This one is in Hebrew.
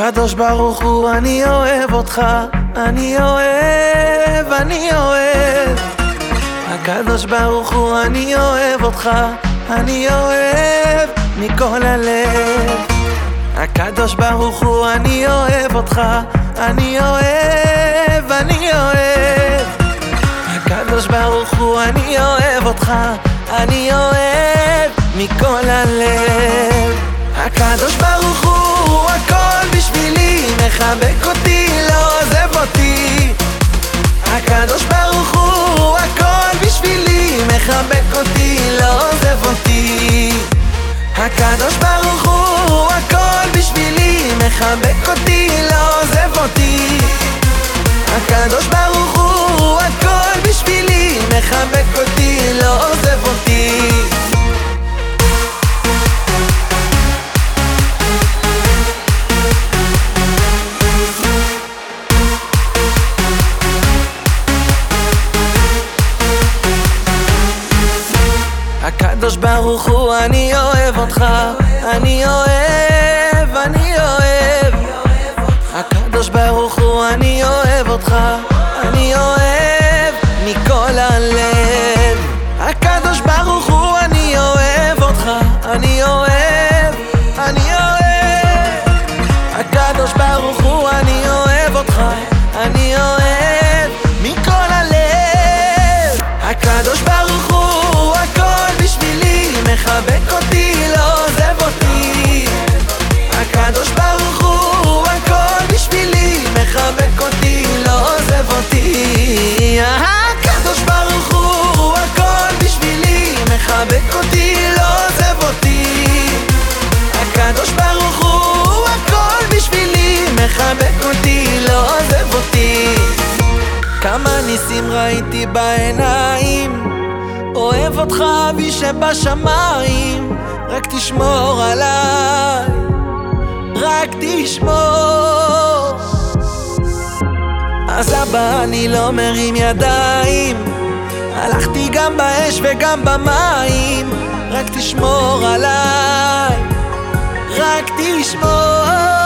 הקדוש ברוך הוא, אני אוהב אותך, אני אוהב, אני אוהב. הקדוש ברוך הוא, אני אוהב אותך, אני אוהב מכל הלב. הקדוש ברוך הוא, אני אוהב אותך, אני אוהב, אני אוהב. הקדוש ברוך הוא, אני אוהב אותך, אני אוהב מכל הלב. הקדוש ברוך הוא, הכל בשבילי, מחבק אותי, לא עוזב אותי. הקדוש ברוך הוא, הכל בשבילי, מחבק אותי, לא עוזב אותי. הקדוש ברוך הוא, הכל בשבילי, מחבק אותי, לא עוזב אותי. הקדוש ברוך הוא, הכל בשבילי, מחבק אותי, לא עוזב הקדוש ברוך הוא, אני אוהב אותך, אני אוהב, ניסים ראיתי בעיניים, אוהב אותך אבי שבשמיים, רק תשמור עליי, רק תשמור. אז אבא אני לא מרים ידיים, הלכתי גם באש וגם במים, רק תשמור עליי, רק תשמור.